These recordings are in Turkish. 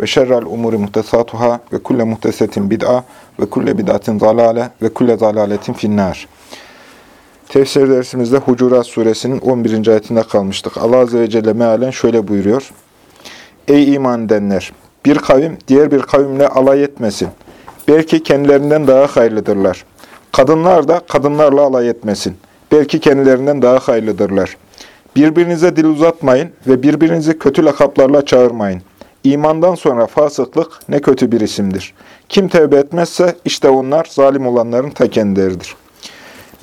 ve şerrel umuri muhtesatuhâ ve kulle muhtesetin bid'a ve kulle bid'atin zalale ve kulle zalaletin finnâr. Tefsir dersimizde Hucurat suresinin 11. ayetinde kalmıştık. Allah Azze ve Celle mealen şöyle buyuruyor. Ey iman edenler! Bir kavim diğer bir kavimle alay etmesin. Belki kendilerinden daha hayırlıdırlar. Kadınlar da kadınlarla alay etmesin. Belki kendilerinden daha hayırlıdırlar. Birbirinize dil uzatmayın ve birbirinizi kötü lakaplarla çağırmayın. İmandan sonra fasıklık ne kötü bir isimdir. Kim tevbe etmezse işte onlar zalim olanların ta kendileridir.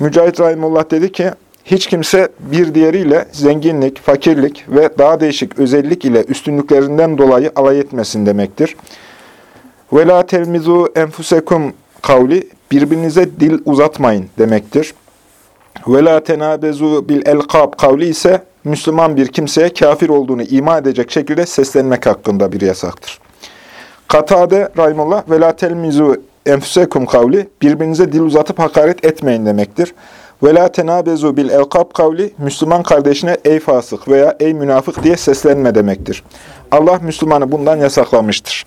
Mücahit Rahimullah dedi ki, hiç kimse bir diğeriyle zenginlik, fakirlik ve daha değişik özellik ile üstünlüklerinden dolayı alay etmesin demektir. Ve la enfusekum kavli, birbirinize dil uzatmayın demektir. Ve la tenabezu bil elkab kavli ise Müslüman bir kimseye kafir olduğunu ima edecek şekilde seslenmek hakkında bir yasaktır. Katade Rahimullah ve la telmizu enfusekum kavli birbirinize dil uzatıp hakaret etmeyin demektir. Ve la tenabezu bil elkab kavli Müslüman kardeşine ey fasık veya ey münafık diye seslenme demektir. Allah Müslümanı bundan yasaklamıştır.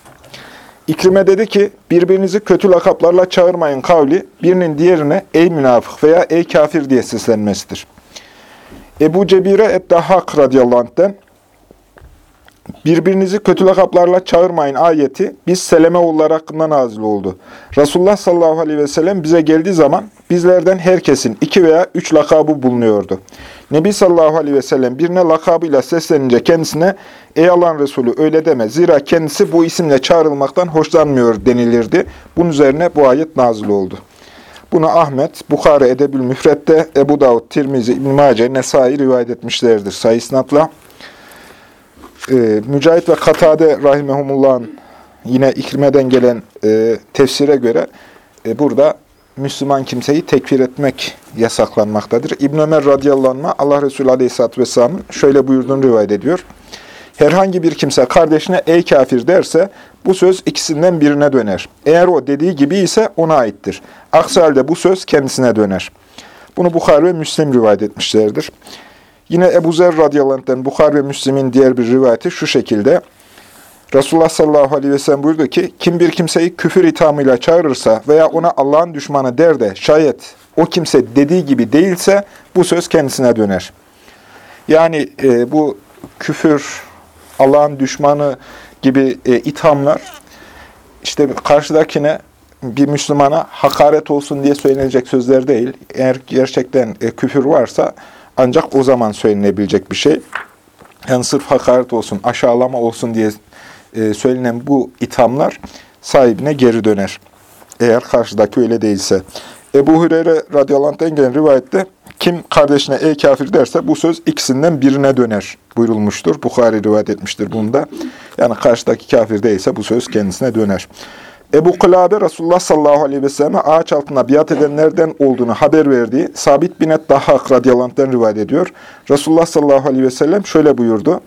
İkrime dedi ki, birbirinizi kötü lakaplarla çağırmayın kavli, birinin diğerine ey münafık veya ey kafir diye seslenmesidir. Ebu Cebire Eddahak radıyallahu anh'ten birbirinizi kötü lakaplarla çağırmayın ayeti biz Seleme oğulları hakkında nazil oldu. Resulullah sallallahu aleyhi ve sellem bize geldiği zaman bizlerden herkesin iki veya üç lakabı bulunuyordu. Nebi sallallahu aleyhi ve sellem birine lakabıyla seslenince kendisine ey Allah'ın Resulü öyle deme zira kendisi bu isimle çağrılmaktan hoşlanmıyor denilirdi. Bunun üzerine bu ayet nazil oldu. Bunu Ahmet, Bukhara Edebül Müfret'te, Ebu Davud, Tirmizi, İbn-i Mace, Nesai rivayet etmişlerdir sayısnatla. Ee, Mücahit ve Katade Rahimehumullah'ın yine İkrime'den gelen e, tefsire göre e, burada Müslüman kimseyi tekfir etmek yasaklanmaktadır. İbn Ömer radıyallahu anh, Allah Resulü aleyhisselatü vesselamın şöyle buyurduğunu rivayet ediyor. Herhangi bir kimse kardeşine ey kafir derse bu söz ikisinden birine döner. Eğer o dediği gibi ise ona aittir. Aksi halde bu söz kendisine döner. Bunu Bukhari ve Müslim rivayet etmişlerdir. Yine Ebu Zer radıyallahu anh'den Bukhari ve Müslim'in diğer bir rivayeti şu şekilde. Resulullah sallallahu aleyhi ve sellem buyurdu ki, kim bir kimseyi küfür ithamıyla çağırırsa veya ona Allah'ın düşmanı der de şayet o kimse dediği gibi değilse bu söz kendisine döner. Yani e, bu küfür, Allah'ın düşmanı gibi e, ithamlar işte karşıdakine bir Müslümana hakaret olsun diye söylenecek sözler değil. Eğer gerçekten e, küfür varsa ancak o zaman söylenebilecek bir şey. Yani sırf hakaret olsun, aşağılama olsun diye e, söylenen bu ithamlar sahibine geri döner. Eğer karşıdaki öyle değilse. Ebu Hureyre radıyallahu anh'ten gelen rivayette kim kardeşine ey kafir derse bu söz ikisinden birine döner buyurulmuştur. Bukhari rivayet etmiştir bunda. Yani karşıdaki kafir değilse bu söz kendisine döner. Ebu Kılabe Resulullah sallallahu aleyhi ve selleme ağaç altında biat edenlerden olduğunu haber verdiği Sabit bin radıyallahu anh'ten rivayet ediyor. Resulullah sallallahu aleyhi ve sellem şöyle buyurdu.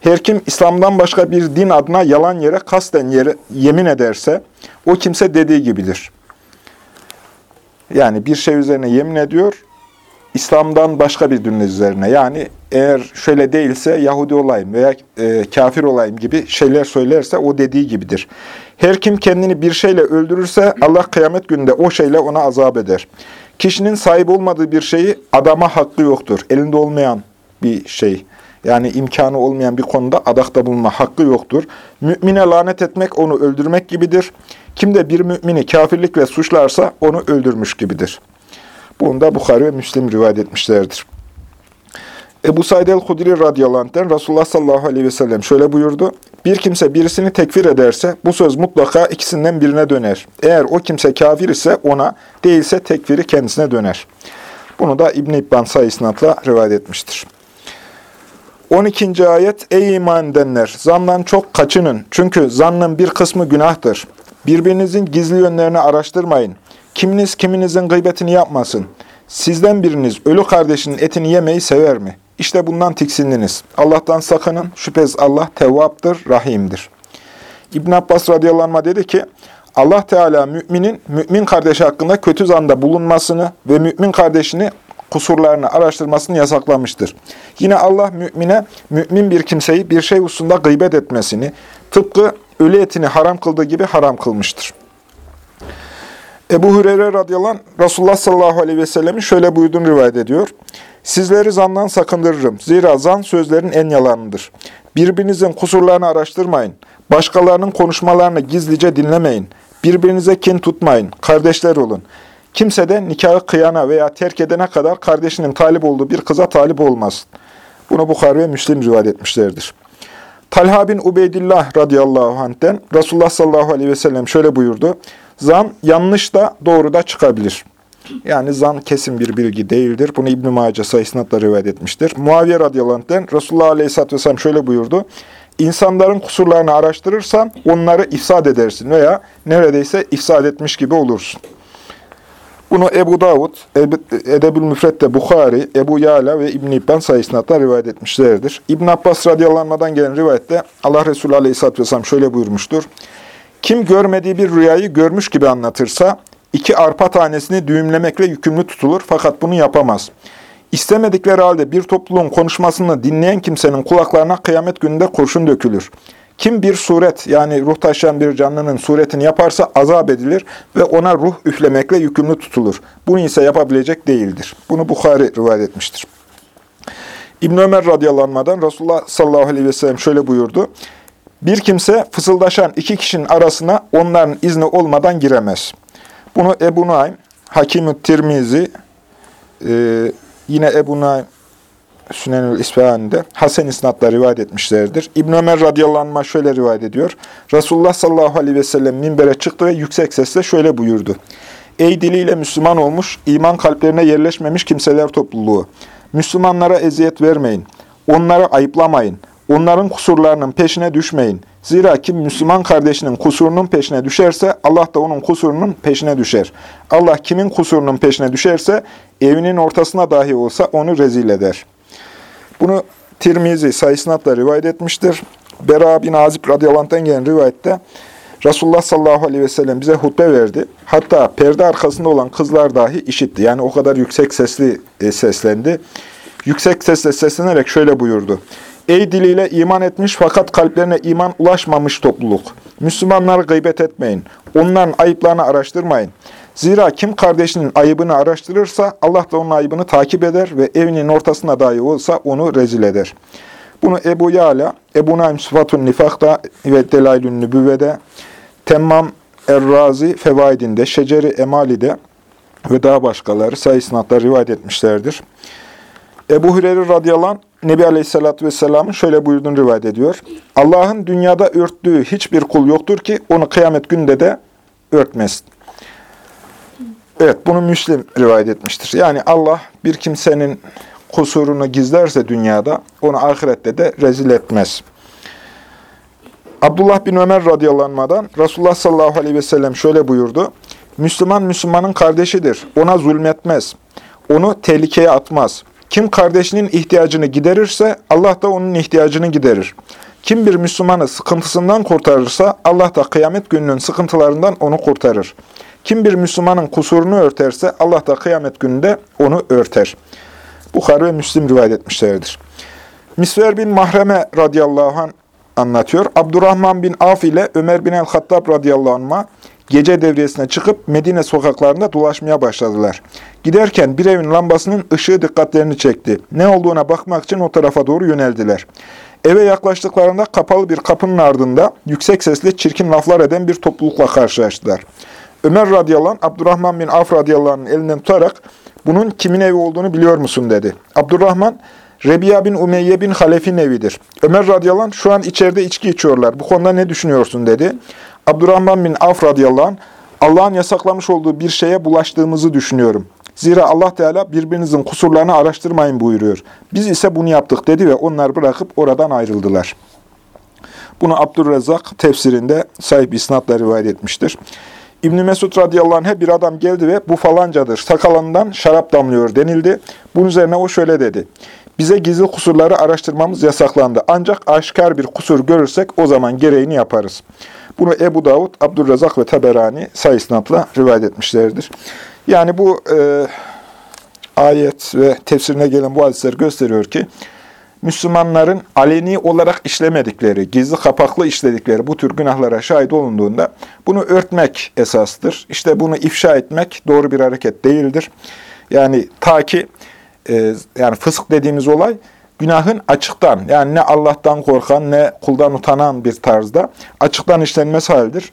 Her kim İslam'dan başka bir din adına yalan yere kasten yere yemin ederse o kimse dediği gibidir. Yani bir şey üzerine yemin ediyor, İslam'dan başka bir din üzerine. Yani eğer şöyle değilse Yahudi olayım veya e, kafir olayım gibi şeyler söylerse o dediği gibidir. Her kim kendini bir şeyle öldürürse Allah kıyamet gününde o şeyle ona azap eder. Kişinin sahip olmadığı bir şeyi adama hakkı yoktur. Elinde olmayan bir şey. Yani imkanı olmayan bir konuda adakta bulunma hakkı yoktur. Mümine lanet etmek onu öldürmek gibidir. Kim de bir mümini kafirlikle suçlarsa onu öldürmüş gibidir. Bunu da Bukhari ve Müslim rivayet etmişlerdir. Ebu Said el-Hudri radıyallahu anh'ten Resulullah sallallahu aleyhi ve sellem şöyle buyurdu. Bir kimse birisini tekfir ederse bu söz mutlaka ikisinden birine döner. Eğer o kimse kafir ise ona, değilse tekfiri kendisine döner. Bunu da İbn-i İbban sayısınatla rivayet etmiştir. 12. ayet Ey iman edenler! Zandan çok kaçının. Çünkü zannın bir kısmı günahtır. Birbirinizin gizli yönlerini araştırmayın. Kiminiz kiminizin gıybetini yapmasın. Sizden biriniz ölü kardeşinin etini yemeyi sever mi? İşte bundan tiksindiniz. Allah'tan sakının. Şüphesiz Allah tevvaptır, rahimdir. İbn Abbas radıyallahu dedi ki, Allah Teala müminin mümin kardeşi hakkında kötü zanda bulunmasını ve mümin kardeşini kusurlarını araştırmasını yasaklamıştır. Yine Allah mümine, mümin bir kimseyi bir şey hususunda gıybet etmesini, tıpkı ölü etini haram kıldığı gibi haram kılmıştır. Ebu Hureyre radıyallahu anh, Resulullah sallallahu aleyhi ve sellemin şöyle buyurduğunu rivayet ediyor. Sizleri zandan sakındırırım. Zira zan sözlerin en yalanıdır. Birbirinizin kusurlarını araştırmayın. Başkalarının konuşmalarını gizlice dinlemeyin. Birbirinize kin tutmayın. Kardeşler olun. Kimse de nikahı kıyana veya terk edene kadar kardeşinin talip olduğu bir kıza talip olmaz. Bunu Bukhari ve Müslim rivayet etmişlerdir. Talha bin Ubeydillah radıyallahu anh'ten Resulullah sallallahu aleyhi ve sellem şöyle buyurdu. Zan yanlış da doğru da çıkabilir. Yani zan kesin bir bilgi değildir. Bunu İbn-i Mace sayısınatla rivayet etmiştir. Muaviye radıyallahu anh'ten Resulullah aleyhisselatü vesselam şöyle buyurdu. İnsanların kusurlarını araştırırsan onları ifsad edersin veya neredeyse ifsad etmiş gibi olursun. Bunu Ebu Davud, Edebül Müfret'te Bukhari, Ebu Yala ve İbn-i İbban sayısınatla rivayet etmişlerdir. İbn Abbas radıyallahu gelen rivayette Allah Resulü aleyhisselatü vesselam şöyle buyurmuştur. Kim görmediği bir rüyayı görmüş gibi anlatırsa, iki arpa tanesini düğümlemekle yükümlü tutulur fakat bunu yapamaz. İstemedikleri halde bir topluluğun konuşmasını dinleyen kimsenin kulaklarına kıyamet gününde kurşun dökülür. Kim bir suret yani ruh taşıyan bir canlının suretini yaparsa azap edilir ve ona ruh üflemekle yükümlü tutulur. Bunu ise yapabilecek değildir. Bunu Bukhari rivayet etmiştir. İbn Ömer radıyallahu Resulullah sallallahu aleyhi ve sellem şöyle buyurdu. Bir kimse fısıldaşan iki kişinin arasına onların izni olmadan giremez. Bunu Ebu Naim, Hakim-ü Tirmizi, e, yine Ebu Naim Sünenül İsfahani'de Hasen İsnat'la rivayet etmişlerdir. İbn Ömer radıyallahu anh şöyle rivayet ediyor. Resulullah sallallahu aleyhi ve sellem minbere çıktı ve yüksek sesle şöyle buyurdu. Ey diliyle Müslüman olmuş, iman kalplerine yerleşmemiş kimseler topluluğu. Müslümanlara eziyet vermeyin. Onları ayıplamayın. Onların kusurlarının peşine düşmeyin. Zira kim Müslüman kardeşinin kusurunun peşine düşerse Allah da onun kusurunun peşine düşer. Allah kimin kusurunun peşine düşerse evinin ortasına dahi olsa onu rezil eder. Bunu Tirmizi sayısınatla rivayet etmiştir. Bera bin Azib radıyallahu gelen rivayette Resulullah sallallahu aleyhi ve sellem bize hutbe verdi. Hatta perde arkasında olan kızlar dahi işitti. Yani o kadar yüksek sesli e, seslendi. Yüksek sesle seslenerek şöyle buyurdu. Ey diliyle iman etmiş fakat kalplerine iman ulaşmamış topluluk. Müslümanları gıybet etmeyin. Onların ayıplarını araştırmayın. Zira kim kardeşinin ayıbını araştırırsa Allah da onun ayıbını takip eder ve evinin ortasına dahi olsa onu rezil eder. Bunu Ebu Yala, Ebu Naim Sıfatun Nifak'ta ve Delailün Nübüvve'de, Temmam Errazi Fevaidinde, Şeceri Emali'de ve daha başkaları sayısınatla rivayet etmişlerdir. Ebu Hureyre radıyallahu Nebi Aleyhisselatü Vesselam'ın şöyle buyurduğunu rivayet ediyor. Allah'ın dünyada örttüğü hiçbir kul yoktur ki onu kıyamet günde de örtmesin. Evet, bunu Müslim rivayet etmiştir. Yani Allah bir kimsenin kusurunu gizlerse dünyada, onu ahirette de rezil etmez. Abdullah bin Ömer radıyallahu anh'dan Resulullah sallallahu aleyhi ve sellem şöyle buyurdu. Müslüman, Müslümanın kardeşidir. Ona zulmetmez. Onu tehlikeye atmaz. Kim kardeşinin ihtiyacını giderirse Allah da onun ihtiyacını giderir. Kim bir Müslümanı sıkıntısından kurtarırsa Allah da kıyamet gününün sıkıntılarından onu kurtarır. Kim bir Müslümanın kusurunu örterse Allah da kıyamet gününde onu örter. Bukhari ve Müslim rivayet etmişlerdir. Misver bin Mahreme radıyallahu anh anlatıyor. Abdurrahman bin Af ile Ömer bin el-Hattab radıyallahu anh'a gece devriyesine çıkıp Medine sokaklarında dolaşmaya başladılar. Giderken bir evin lambasının ışığı dikkatlerini çekti. Ne olduğuna bakmak için o tarafa doğru yöneldiler. Eve yaklaştıklarında kapalı bir kapının ardında yüksek sesle çirkin laflar eden bir toplulukla karşılaştılar. Ömer radıyallahu anh, Abdurrahman bin Af radıyallahu anh'ın elinden tutarak bunun kimin evi olduğunu biliyor musun dedi. Abdurrahman, Rebiya bin Umeyye bin Halef'in evidir. Ömer radıyallahu anh, şu an içeride içki içiyorlar. Bu konuda ne düşünüyorsun dedi. Abdurrahman bin Af radıyallahu anh, Allah'ın yasaklamış olduğu bir şeye bulaştığımızı düşünüyorum. Zira Allah Teala birbirinizin kusurlarını araştırmayın buyuruyor. Biz ise bunu yaptık dedi ve onlar bırakıp oradan ayrıldılar. Bunu Abdurrezzak tefsirinde sahip isnatla rivayet etmiştir. İbn Mesud radıyallahu anh'e bir adam geldi ve bu falancadır, sakalından şarap damlıyor denildi. Bunun üzerine o şöyle dedi. Bize gizli kusurları araştırmamız yasaklandı. Ancak aşikar bir kusur görürsek o zaman gereğini yaparız. Bunu Ebu Davud, Abdurrazak ve Taberani sayısnatla rivayet etmişlerdir. Yani bu e, ayet ve tefsirine gelen bu hadisler gösteriyor ki, Müslümanların aleni olarak işlemedikleri, gizli kapaklı işledikleri bu tür günahlara şahit olunduğunda bunu örtmek esastır. İşte bunu ifşa etmek doğru bir hareket değildir. Yani ta ki e, yani fısk dediğimiz olay günahın açıktan yani ne Allah'tan korkan ne kuldan utanan bir tarzda açıktan işlenmesi haldir.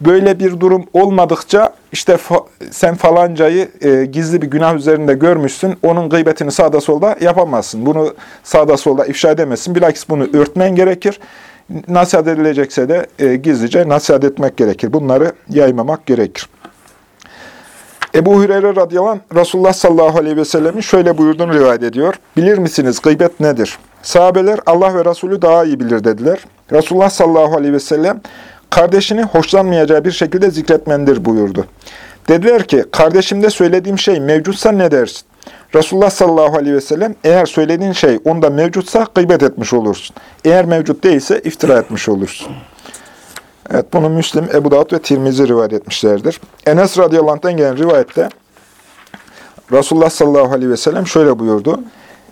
Böyle bir durum olmadıkça işte fa sen falancayı e, gizli bir günah üzerinde görmüşsün, onun gıybetini sağda solda yapamazsın. Bunu sağda solda ifşa edemezsin. Bilakis bunu örtmen gerekir. Nasihat edilecekse de e, gizlice nasihat etmek gerekir. Bunları yaymamak gerekir. Ebu Hüreyre radıyallahu anh, Resulullah sallallahu aleyhi ve sellemin şöyle buyurduğunu rivayet ediyor. Bilir misiniz gıybet nedir? Sahabeler Allah ve Resulü daha iyi bilir dediler. Resulullah sallallahu aleyhi ve sellem kardeşini hoşlanmayacağı bir şekilde zikretmendir buyurdu. Dediler ki, kardeşimde söylediğim şey mevcutsa ne dersin? Resulullah sallallahu aleyhi ve sellem, eğer söylediğin şey onda mevcutsa gıybet etmiş olursun. Eğer mevcut değilse iftira etmiş olursun. Evet, bunu Müslim, Ebu Davud ve Tirmizi rivayet etmişlerdir. Enes radıyallahu anh'tan gelen rivayette Resulullah sallallahu aleyhi ve sellem şöyle buyurdu.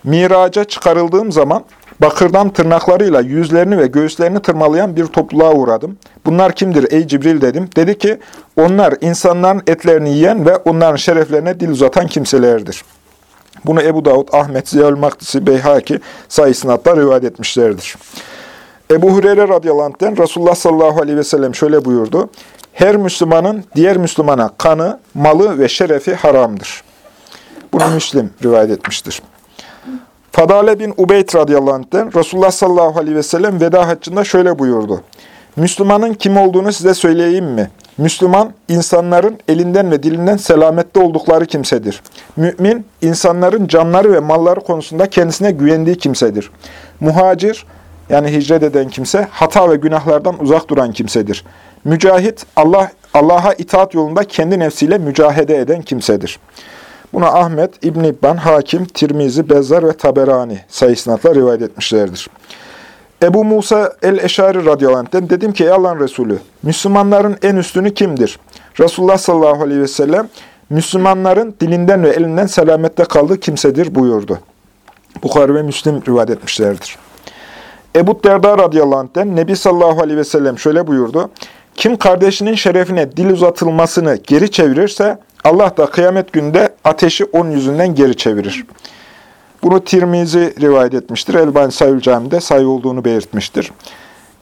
Miraca çıkarıldığım zaman bakırdan tırnaklarıyla yüzlerini ve göğüslerini tırmalayan bir topluluğa uğradım. Bunlar kimdir ey Cibril dedim. Dedi ki onlar insanların etlerini yiyen ve onların şereflerine dil uzatan kimselerdir. Bunu Ebu Davud, Ahmet, Ziyal Maktisi, Beyhaki sayısınatla rivayet etmişlerdir. Ebu Hureyre radıyallahu anh'ten Resulullah sallallahu aleyhi ve sellem şöyle buyurdu. Her Müslümanın diğer Müslümana kanı, malı ve şerefi haramdır. Bunu Müslim rivayet etmiştir. Fadale bin Ubeyd radıyallahu anh'ten Resulullah sallallahu aleyhi ve sellem veda haccında şöyle buyurdu. Müslümanın kim olduğunu size söyleyeyim mi? Müslüman, insanların elinden ve dilinden selamette oldukları kimsedir. Mümin, insanların canları ve malları konusunda kendisine güvendiği kimsedir. Muhacir, yani hicret eden kimse, hata ve günahlardan uzak duran kimsedir. Mücahit, Allah Allah'a itaat yolunda kendi nefsiyle mücahede eden kimsedir. Buna Ahmet, İbn İbban, Hakim, Tirmizi, Bezzar ve Taberani sayısınatla rivayet etmişlerdir. Ebu Musa el-Eşari radıyallahu dedim ki ey Allah'ın Resulü, Müslümanların en üstünü kimdir? Resulullah sallallahu aleyhi ve sellem, Müslümanların dilinden ve elinden selamette kaldığı kimsedir buyurdu. Bukhari ve Müslim rivayet etmişlerdir. Ebu Derda radıyallahu anh'den Nebi sallallahu aleyhi ve sellem şöyle buyurdu. Kim kardeşinin şerefine dil uzatılmasını geri çevirirse Allah da kıyamet günde ateşi onun yüzünden geri çevirir. Bunu Tirmizi rivayet etmiştir. Elbani Sayül Cami'de sayı olduğunu belirtmiştir.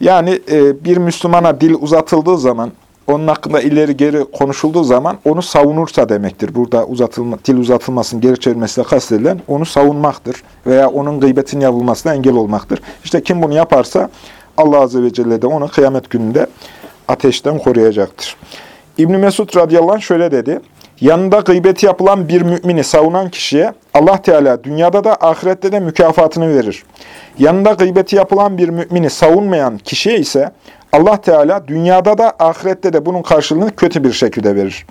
Yani e, bir Müslümana dil uzatıldığı zaman, onun hakkında ileri geri konuşulduğu zaman onu savunursa demektir. Burada uzatılma, dil uzatılmasının geri çevirmesiyle kastedilen onu savunmaktır veya onun gıybetin yapılmasına engel olmaktır. İşte kim bunu yaparsa Allah Azze ve Celle de onu kıyamet gününde ateşten koruyacaktır. İbn Mesud radıyallahu anh şöyle dedi. Yanında gıybeti yapılan bir mümini savunan kişiye Allah Teala dünyada da ahirette de mükafatını verir. Yanında gıybeti yapılan bir mümini savunmayan kişiye ise Allah Teala dünyada da ahirette de bunun karşılığını kötü bir şekilde verir.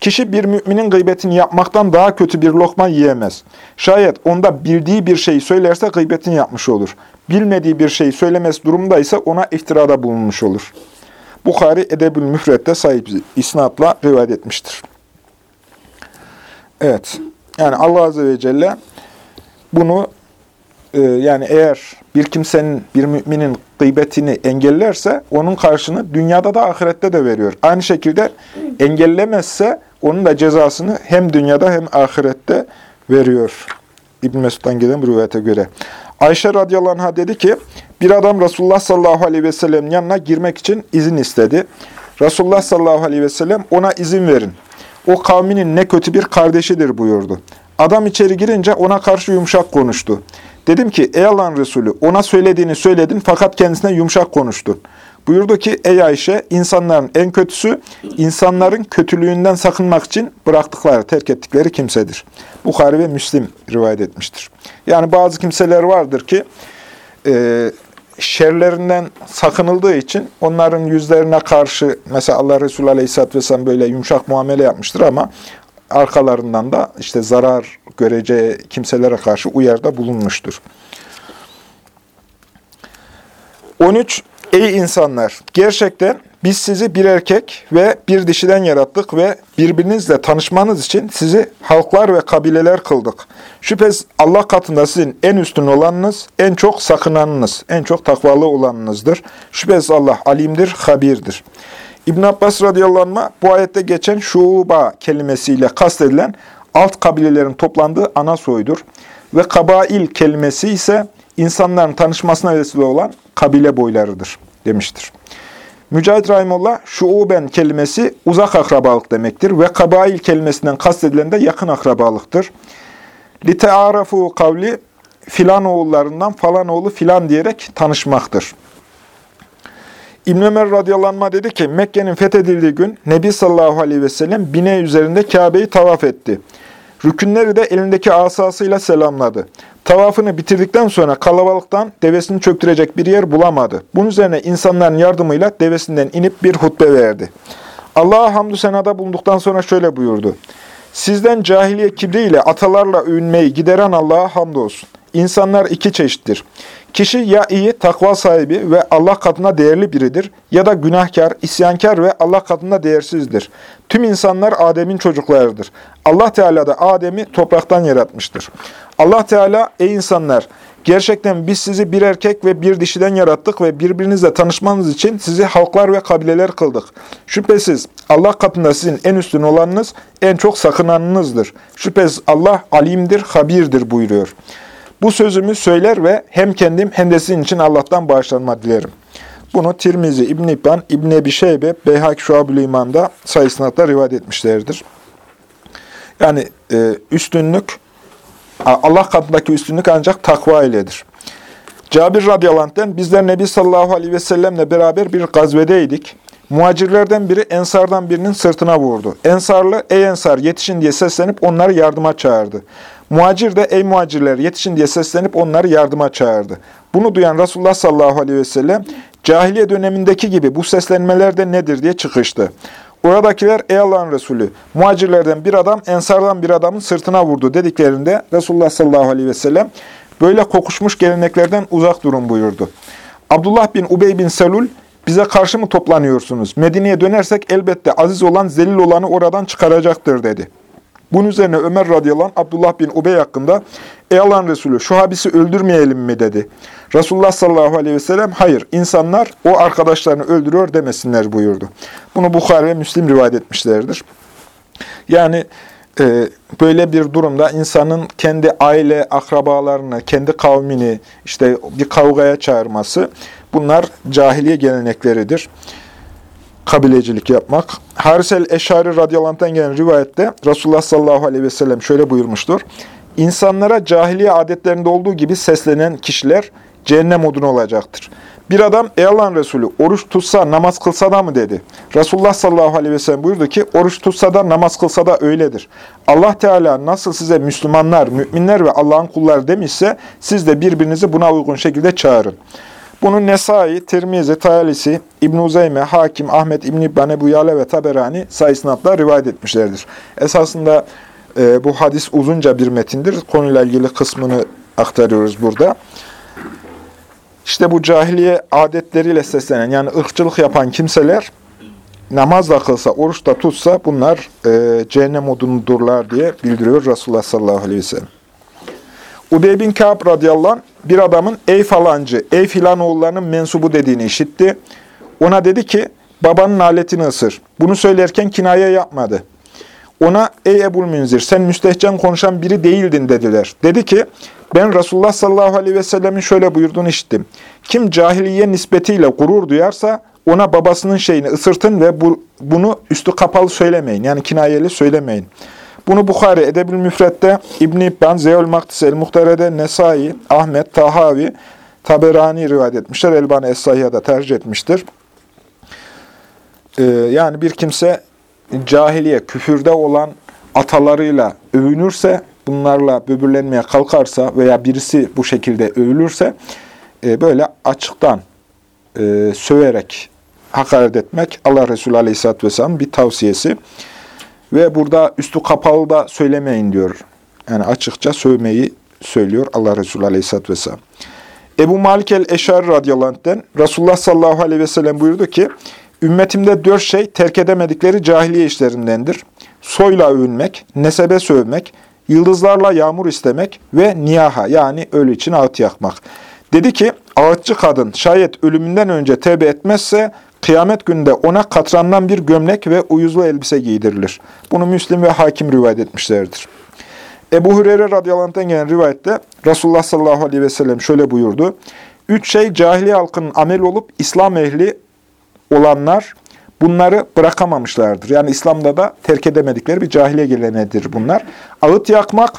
Kişi bir müminin gıybetini yapmaktan daha kötü bir lokma yiyemez. Şayet onda bildiği bir şeyi söylerse gıybetini yapmış olur. Bilmediği bir şeyi söylemesi durumunda ise ona iftirada bulunmuş olur. Bukhari Edebül Müfret'te sahip isnatla rivayet etmiştir. Evet. Yani Allah Azze ve Celle bunu e, yani eğer bir kimsenin, bir müminin gıybetini engellerse onun karşını dünyada da ahirette de veriyor. Aynı şekilde engellemezse onun da cezasını hem dünyada hem ahirette veriyor. İbn Mesud'dan gelen bir rivayete göre. Ayşe radıyallahu anh'a dedi ki, bir adam Resulullah sallallahu aleyhi ve sellem'in yanına girmek için izin istedi. Resulullah sallallahu aleyhi ve sellem ona izin verin. O kavminin ne kötü bir kardeşidir buyurdu. Adam içeri girince ona karşı yumuşak konuştu. Dedim ki ey Allah'ın Resulü ona söylediğini söyledin fakat kendisine yumuşak konuştun. Buyurdu ki ey Ayşe insanların en kötüsü insanların kötülüğünden sakınmak için bıraktıkları, terk ettikleri kimsedir. Bukhari ve Müslim rivayet etmiştir. Yani bazı kimseler vardır ki e, şerlerinden sakınıldığı için onların yüzlerine karşı mesela Allah Resulü Aleyhisselatü Vesselam böyle yumuşak muamele yapmıştır ama arkalarından da işte zarar göreceği kimselere karşı uyarda bulunmuştur. 13. Ey insanlar! Gerçekten biz sizi bir erkek ve bir dişiden yarattık ve birbirinizle tanışmanız için sizi halklar ve kabileler kıldık. Şüphesiz Allah katında sizin en üstün olanınız, en çok sakınanınız, en çok takvalı olanınızdır. Şüphesiz Allah alimdir, habirdir. İbn Abbas radıyallahu bu ayette geçen şuba kelimesiyle kastedilen alt kabilelerin toplandığı ana soydur. Ve kabail kelimesi ise insanların tanışmasına vesile olan kabile boylarıdır demiştir. Mücahit Rahimullah, şuuben kelimesi uzak akrabalık demektir ve kabail kelimesinden kastedilen de yakın akrabalıktır. Lite'arafu kavli filan oğullarından falan oğlu filan diyerek tanışmaktır. İbn Ömer radıyallahu dedi ki Mekke'nin fethedildiği gün Nebi sallallahu aleyhi ve sellem bine üzerinde Kabe'yi tavaf etti. Rükünleri de elindeki asasıyla selamladı. Tavafını bitirdikten sonra kalabalıktan devesini çöktürecek bir yer bulamadı. Bunun üzerine insanların yardımıyla devesinden inip bir hutbe verdi. Allah'a hamdü senada bulunduktan sonra şöyle buyurdu. Sizden cahiliye kibriyle atalarla övünmeyi gideren Allah'a hamdolsun. İnsanlar iki çeşittir. Kişi ya iyi, takva sahibi ve Allah katında değerli biridir ya da günahkar, isyankar ve Allah katında değersizdir. Tüm insanlar Adem'in çocuklarıdır. Allah Teala da Adem'i topraktan yaratmıştır. Allah Teala, ey insanlar, gerçekten biz sizi bir erkek ve bir dişiden yarattık ve birbirinizle tanışmanız için sizi halklar ve kabileler kıldık. Şüphesiz Allah katında sizin en üstün olanınız, en çok sakınanınızdır. Şüphesiz Allah alimdir, habirdir buyuruyor. Bu sözümü söyler ve hem kendim hem de sizin için Allah'tan bağışlanma dilerim. Bunu Tirmizi, İbn İbban, İbn Ebi Şeybe, Beyhak Şuab-ül İman'da sayısınatla rivayet etmişlerdir. Yani e, üstünlük, Allah katındaki üstünlük ancak takva iledir. Cabir radıyallahu bizler Nebi sallallahu aleyhi ve sellemle beraber bir gazvedeydik. Muhacirlerden biri Ensardan birinin sırtına vurdu. Ensarlı, ey Ensar yetişin diye seslenip onları yardıma çağırdı. Muhacir de ey muhacirler yetişin diye seslenip onları yardıma çağırdı. Bunu duyan Resulullah sallallahu aleyhi ve sellem cahiliye dönemindeki gibi bu seslenmeler de nedir diye çıkıştı. Oradakiler ey Allah'ın Resulü muhacirlerden bir adam ensardan bir adamın sırtına vurdu dediklerinde Resulullah sallallahu aleyhi ve sellem böyle kokuşmuş geleneklerden uzak durun buyurdu. Abdullah bin Ubey bin Selul bize karşı mı toplanıyorsunuz? Medine'ye dönersek elbette aziz olan zelil olanı oradan çıkaracaktır dedi. Bunun üzerine Ömer radıyallahu anh, Abdullah bin Ubey hakkında Ey Allah'ın Resulü şu habisi öldürmeyelim mi dedi. Resulullah sallallahu aleyhi ve sellem hayır insanlar o arkadaşlarını öldürüyor demesinler buyurdu. Bunu Bukhari ve Müslim rivayet etmişlerdir. Yani e, böyle bir durumda insanın kendi aile, akrabalarını, kendi kavmini işte bir kavgaya çağırması bunlar cahiliye gelenekleridir kabilecilik yapmak. Haris el-Eşari radıyallahu gelen rivayette Resulullah sallallahu aleyhi ve sellem şöyle buyurmuştur. İnsanlara cahiliye adetlerinde olduğu gibi seslenen kişiler cehennem odunu olacaktır. Bir adam ey Allah'ın Resulü oruç tutsa namaz kılsa da mı dedi. Resulullah sallallahu aleyhi ve sellem buyurdu ki oruç tutsa da namaz kılsa da öyledir. Allah Teala nasıl size Müslümanlar, müminler ve Allah'ın kulları demişse siz de birbirinizi buna uygun şekilde çağırın. Bunu Nesai, Tirmizi, Tayalisi, İbn Uzeyme, Hakim, Ahmet İbn İbban, ve Taberani sayısınatla rivayet etmişlerdir. Esasında e, bu hadis uzunca bir metindir. Konuyla ilgili kısmını aktarıyoruz burada. İşte bu cahiliye adetleriyle seslenen yani ırkçılık yapan kimseler namaz da kılsa, oruç da tutsa bunlar e, cehennem odunudurlar diye bildiriyor Resulullah sallallahu aleyhi ve sellem. Ubey bin Ka'b radıyallahu anh, bir adamın ey falancı, ey filan oğullarının mensubu dediğini işitti. Ona dedi ki, babanın aletini ısır. Bunu söylerken kinaye yapmadı. Ona, ey Ebul Münzir, sen müstehcen konuşan biri değildin dediler. Dedi ki, ben Resulullah sallallahu aleyhi ve sellemin şöyle buyurduğunu işittim. Kim cahiliye nispetiyle gurur duyarsa, ona babasının şeyini ısırtın ve bu, bunu üstü kapalı söylemeyin. Yani kinayeli söylemeyin. Bunu Bukhari Edebül Müfret'te, İbn-i İbban, Zeyül Maktis el-Muhtare'de, Nesai, Ahmet, Tahavi, Taberani rivayet etmişler. Elbani Es-Sahiha'da tercih etmiştir. e, yani bir kimse cahiliye, küfürde olan atalarıyla övünürse, bunlarla böbürlenmeye kalkarsa veya birisi bu şekilde övülürse, e, böyle açıktan e, söverek hakaret etmek Allah Resulü Aleyhisselatü Vesselam'ın bir tavsiyesi. Ve burada üstü kapalı da söylemeyin diyor. Yani açıkça sövmeyi söylüyor Allah Resulü Aleyhisselatü Vesselam. Ebu Malik el-Eşari radıyallahu anh'den Resulullah sallallahu aleyhi ve sellem buyurdu ki, Ümmetimde dört şey terk edemedikleri cahiliye işlerindendir. Soyla övünmek, nesebe sövmek, yıldızlarla yağmur istemek ve niyaha yani ölü için ağıt yakmak. Dedi ki, ağıtçı kadın şayet ölümünden önce tevbe etmezse kıyamet günde ona katrandan bir gömlek ve uyuzlu elbise giydirilir. Bunu Müslim ve Hakim rivayet etmişlerdir. Ebu Hureyre radıyallahu gelen rivayette Resulullah sallallahu aleyhi ve sellem şöyle buyurdu. Üç şey cahiliye halkının amel olup İslam ehli olanlar bunları bırakamamışlardır. Yani İslam'da da terk edemedikleri bir cahiliye geleneğidir bunlar. Ağıt yakmak,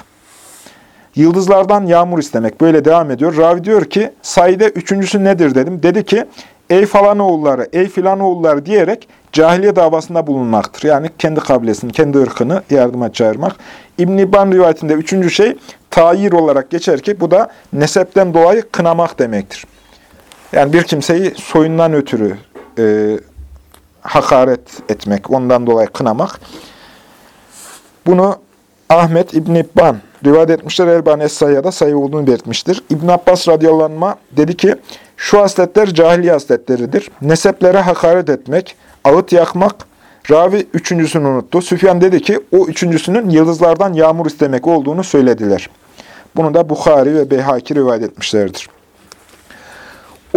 yıldızlardan yağmur istemek. Böyle devam ediyor. Ravi diyor ki, sayede üçüncüsü nedir dedim. Dedi ki, ey falan oğulları, ey filan oğulları diyerek cahiliye davasında bulunmaktır. Yani kendi kabilesini, kendi ırkını yardıma çağırmak. İbn-i rivayetinde üçüncü şey tayir olarak geçer ki bu da nesepten dolayı kınamak demektir. Yani bir kimseyi soyundan ötürü e, hakaret etmek, ondan dolayı kınamak. Bunu Ahmet İbn İbban rivayet etmişler. Elbani Es-Sayya'da sayı olduğunu belirtmiştir. İbn Abbas radıyallahu dedi ki, şu hasletler cahiliye hasletleridir. Neseplere hakaret etmek, ağıt yakmak, ravi üçüncüsünü unuttu. Süfyan dedi ki, o üçüncüsünün yıldızlardan yağmur istemek olduğunu söylediler. Bunu da Bukhari ve Beyhaki rivayet etmişlerdir.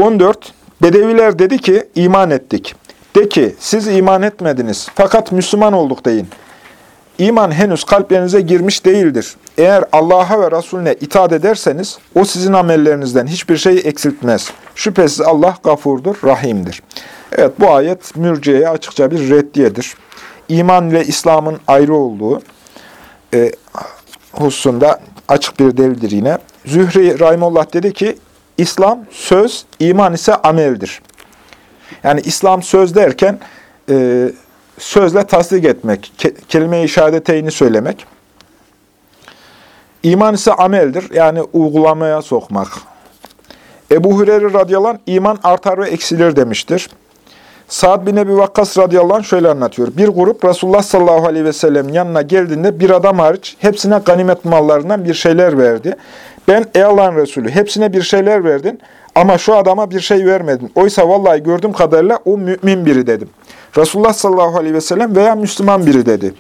14. Bedeviler dedi ki, iman ettik. De ki, siz iman etmediniz, fakat Müslüman olduk deyin. İman henüz kalplerinize girmiş değildir. Eğer Allah'a ve Resulüne itaat ederseniz, o sizin amellerinizden hiçbir şey eksiltmez. Şüphesiz Allah gafurdur, rahimdir. Evet, bu ayet mürciyeye açıkça bir reddiyedir. İman ile İslam'ın ayrı olduğu e, hususunda açık bir delildir yine. Zühri Rahimullah dedi ki, İslam söz, iman ise ameldir. Yani İslam söz derken e, sözle tasdik etmek, ke kelime-i şehadeteyni söylemek. İman ise ameldir, yani uygulamaya sokmak. Ebu Hureyre radıyallahu anh, iman artar ve eksilir demiştir. Sa'd bin Ebi Vakkas radıyallahu anh şöyle anlatıyor. Bir grup Resulullah sallallahu aleyhi ve sellem yanına geldiğinde bir adam hariç hepsine ganimet mallarından bir şeyler verdi. Ben ey Allah'ın Resulü hepsine bir şeyler verdin ama şu adama bir şey vermedin. Oysa vallahi gördüğüm kadarıyla o mümin biri dedim. Resulullah sallallahu aleyhi ve sellem veya Müslüman biri dedi.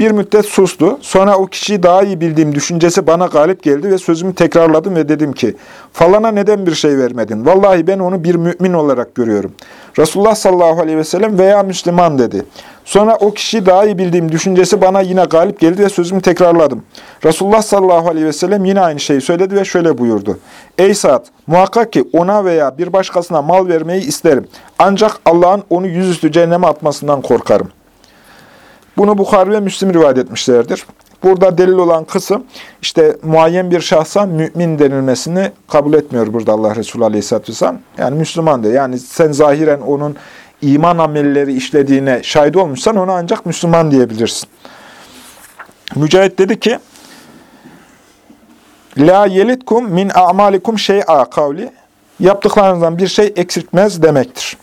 Bir müddet sustu. Sonra o kişiyi daha iyi bildiğim düşüncesi bana galip geldi ve sözümü tekrarladım ve dedim ki, falana neden bir şey vermedin? Vallahi ben onu bir mümin olarak görüyorum. Resulullah sallallahu aleyhi ve sellem veya Müslüman dedi. Sonra o kişiyi daha iyi bildiğim düşüncesi bana yine galip geldi ve sözümü tekrarladım. Resulullah sallallahu aleyhi ve sellem yine aynı şeyi söyledi ve şöyle buyurdu. Ey Sa'd, muhakkak ki ona veya bir başkasına mal vermeyi isterim. Ancak Allah'ın onu yüzüstü cehenneme atmasından korkarım. Bunu Bukhari ve Müslim rivayet etmişlerdir. Burada delil olan kısım işte muayyen bir şahsa mümin denilmesini kabul etmiyor burada Allah Resulü Aleyhisselatü Vesselam. Yani Müslüman de. Yani sen zahiren onun iman amelleri işlediğine şahit olmuşsan ona ancak Müslüman diyebilirsin. Mücahit dedi ki La yelitkum min a'malikum şey'a kavli yaptıklarınızdan bir şey eksiltmez demektir.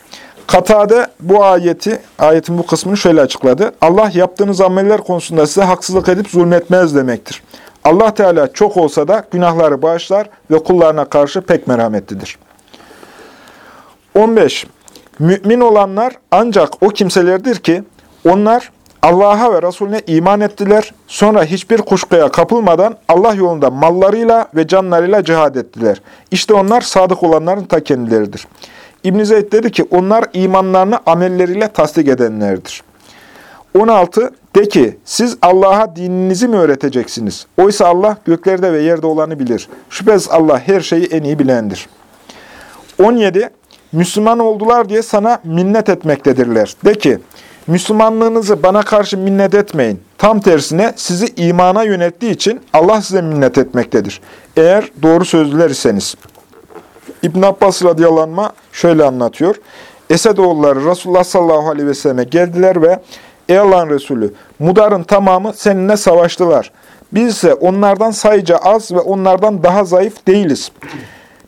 Katade bu ayeti, ayetin bu kısmını şöyle açıkladı. Allah yaptığınız ameller konusunda size haksızlık edip zulmetmez demektir. Allah Teala çok olsa da günahları bağışlar ve kullarına karşı pek merhametlidir. 15. Mümin olanlar ancak o kimselerdir ki onlar Allah'a ve Resulüne iman ettiler. Sonra hiçbir kuşkuya kapılmadan Allah yolunda mallarıyla ve canlarıyla cihad ettiler. İşte onlar sadık olanların ta kendileridir. İbn Zeyd dedi ki onlar imanlarını amelleriyle tasdik edenlerdir. 16. De ki siz Allah'a dininizi mi öğreteceksiniz? Oysa Allah göklerde ve yerde olanı bilir. Şüphesiz Allah her şeyi en iyi bilendir. 17. Müslüman oldular diye sana minnet etmektedirler. De ki Müslümanlığınızı bana karşı minnet etmeyin. Tam tersine sizi imana yönettiği için Allah size minnet etmektedir. Eğer doğru sözlüler iseniz. İbn Abbas radıyallahu şöyle anlatıyor. Esedoğulları Resulullah sallallahu aleyhi ve selleme geldiler ve Ey Allah'ın Resulü, Mudar'ın tamamı seninle savaştılar. Biz ise onlardan sayıca az ve onlardan daha zayıf değiliz.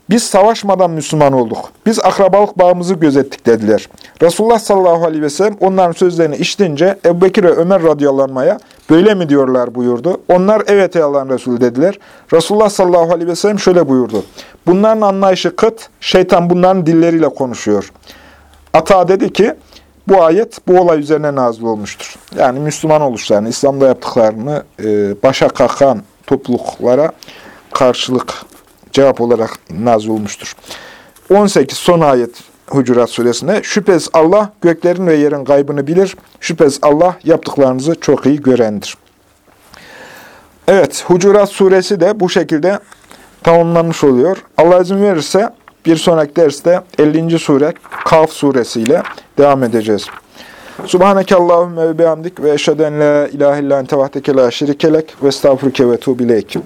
Biz savaşmadan Müslüman olduk. Biz akrabalık bağımızı gözettik dediler. Resulullah sallallahu aleyhi ve sellem onların sözlerini işitince Ebu Bekir ve Ömer radıyallahu böyle mi diyorlar buyurdu. Onlar evet ey Allah'ın Resulü dediler. Resulullah sallallahu aleyhi ve sellem şöyle buyurdu. Bunların anlayışı kıt, şeytan bunların dilleriyle konuşuyor. Ata dedi ki, bu ayet bu olay üzerine nazil olmuştur. Yani Müslüman oluşlarını, İslam'da yaptıklarını e, başa kalkan topluluklara karşılık cevap olarak nazil olmuştur. 18 son ayet Hucurat suresinde şüphesiz Allah göklerin ve yerin gaybını bilir. Şüphesiz Allah yaptıklarınızı çok iyi görendir. Evet, Hucurat suresi de bu şekilde tamamlanmış oluyor. Allah izin verirse bir sonraki derste 50. sure Kaf suresiyle devam edeceğiz. Subhaneke Allahümme ve bihamdik ve eşheden la ilahe illa ente vahdeke la şerikelek ve estağfurke ve tuğbileyk.